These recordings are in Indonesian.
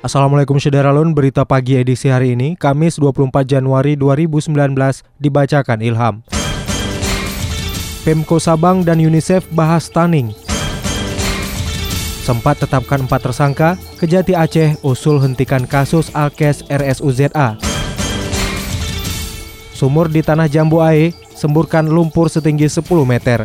Assalamualaikum Syederalun, berita pagi edisi hari ini, Kamis 24 Januari 2019, dibacakan Ilham. Pemko Sabang dan UNICEF bahas stunning. Sempat tetapkan empat tersangka, Kejati Aceh usul hentikan kasus Alkes RSUZA. Sumur di Tanah Jambu Ae, semburkan lumpur setinggi 10 meter.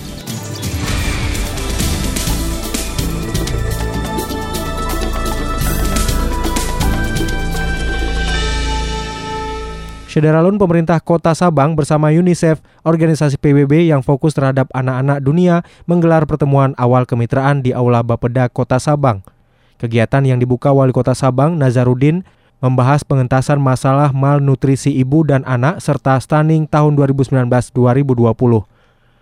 Syederalun pemerintah kota Sabang bersama UNICEF, organisasi PBB yang fokus terhadap anak-anak dunia, menggelar pertemuan awal kemitraan di Aula Bapeda Kota Sabang. Kegiatan yang dibuka Wali Kota Sabang, Nazarudin, membahas pengentasan masalah malnutrisi ibu dan anak serta stunning tahun 2019-2020.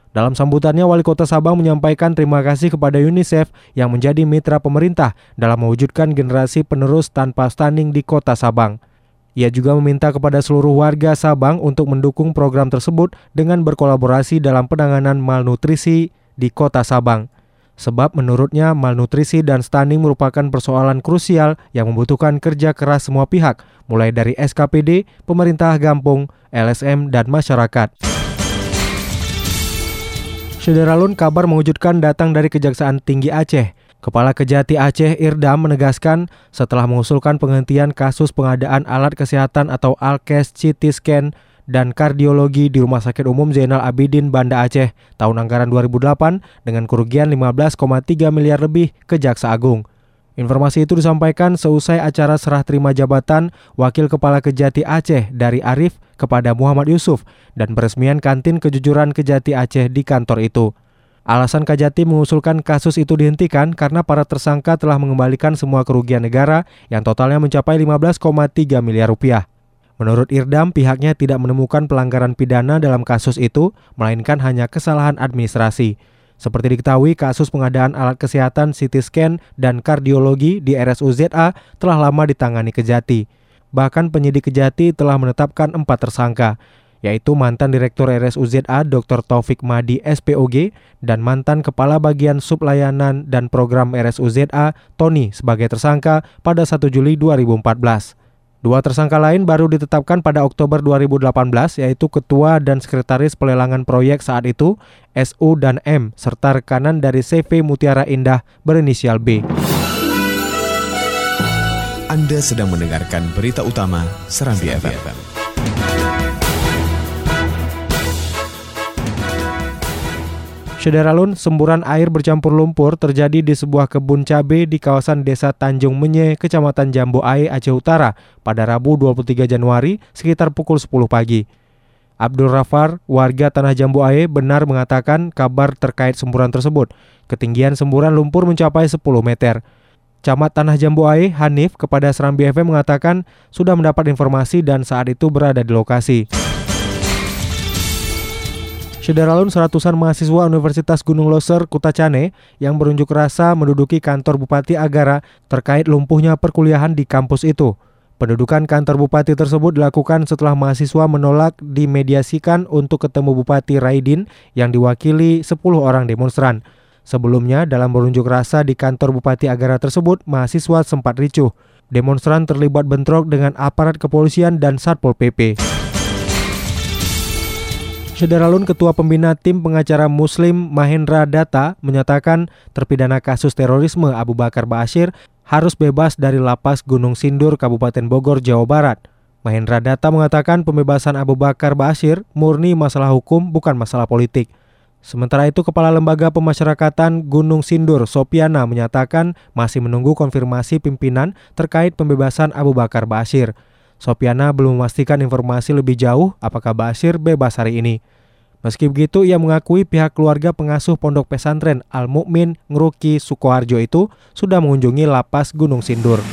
Dalam sambutannya, Wali Kota Sabang menyampaikan terima kasih kepada UNICEF yang menjadi mitra pemerintah dalam mewujudkan generasi penerus tanpa stunning di Kota Sabang. Ia juga meminta kepada seluruh warga Sabang untuk mendukung program tersebut dengan berkolaborasi dalam penanganan malnutrisi di kota Sabang. Sebab menurutnya malnutrisi dan stunning merupakan persoalan krusial yang membutuhkan kerja keras semua pihak, mulai dari SKPD, pemerintah Gampung, LSM, dan masyarakat. Sederalun kabar mengejutkan datang dari Kejaksaan Tinggi Aceh. Kepala Kejati Aceh Irdam menegaskan setelah mengusulkan penghentian kasus pengadaan alat kesehatan atau Alkes CT scan dan kardiologi di Rumah Sakit Umum Zainal Abidin Banda Aceh tahun anggaran 2008 dengan kerugian 15,3 miliar lebih ke Jaksa Agung. Informasi itu disampaikan seusai acara serah terima jabatan Wakil Kepala Kejati Aceh dari Arif kepada Muhammad Yusuf dan peresmian kantin kejujuran Kejati Aceh di kantor itu. Alasan Kajati mengusulkan kasus itu dihentikan karena para tersangka telah mengembalikan semua kerugian negara yang totalnya mencapai 15,3 miliar rupiah. Menurut Irdam, pihaknya tidak menemukan pelanggaran pidana dalam kasus itu, melainkan hanya kesalahan administrasi. Seperti diketahui, kasus pengadaan alat kesehatan CT scan dan kardiologi di RSUZA telah lama ditangani Kejati. Bahkan penyidik Kejati telah menetapkan empat tersangka, yaitu mantan Direktur RSUZA Dr. Taufik Madi SPOG dan mantan Kepala Bagian Sublayanan dan Program RSUZA Tony sebagai tersangka pada 1 Juli 2014. Dua tersangka lain baru ditetapkan pada Oktober 2018 yaitu Ketua dan Sekretaris Pelelangan Proyek saat itu SU dan M serta rekanan dari CV Mutiara Indah berinisial B. Anda sedang mendengarkan berita utama Serambi FM. Sederalun, semburan air bercampur lumpur terjadi di sebuah kebun cabai di kawasan Desa Tanjung Menye, Kecamatan Jambu Ae, Aceh Utara pada Rabu 23 Januari sekitar pukul 10 pagi. Abdul Rafar, warga Tanah Jambu Ae, benar mengatakan kabar terkait semburan tersebut. Ketinggian semburan lumpur mencapai 10 meter. Camat Tanah Jambu Ae, Hanif, kepada Serambi FM mengatakan sudah mendapat informasi dan saat itu berada di lokasi. Sederalun seratusan mahasiswa Universitas Gunung Loser Kutacane yang berunjuk rasa menduduki kantor Bupati Agara terkait lumpuhnya perkuliahan di kampus itu. Pendudukan kantor bupati tersebut dilakukan setelah mahasiswa menolak dimediasikan untuk ketemu Bupati Raidin yang diwakili 10 orang demonstran. Sebelumnya, dalam berunjuk rasa di kantor Bupati Agara tersebut, mahasiswa sempat ricuh. Demonstran terlibat bentrok dengan aparat kepolisian dan Satpol PP. Sederalun Ketua Pembina Tim Pengacara Muslim Mahendra Data menyatakan terpidana kasus terorisme Abu Bakar Ba'asyir harus bebas dari lapas Gunung Sindur, Kabupaten Bogor, Jawa Barat. Mahendra Data mengatakan pembebasan Abu Bakar Ba'asyir murni masalah hukum bukan masalah politik. Sementara itu, Kepala Lembaga Pemasyarakatan Gunung Sindur, Sopiana, menyatakan masih menunggu konfirmasi pimpinan terkait pembebasan Abu Bakar Basir. Sopiana belum memastikan informasi lebih jauh apakah Basir bebas hari ini. Meski begitu, ia mengakui pihak keluarga pengasuh pondok pesantren Al-Mukmin Ngeruki Sukoharjo itu sudah mengunjungi lapas Gunung Sindur.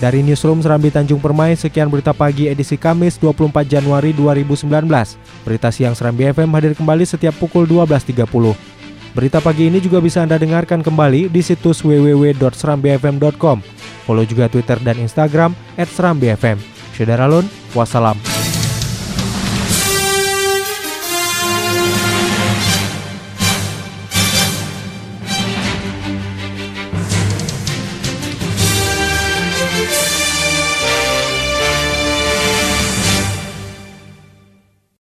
Dari Newsroom Serambi Tanjung Permai, sekian berita pagi edisi Kamis 24 Januari 2019. Berita siang Serambi FM hadir kembali setiap pukul 12.30. Berita pagi ini juga bisa Anda dengarkan kembali di situs www.serambifm.com. Follow juga Twitter dan Instagram @serambifm. Syederalun, wassalam.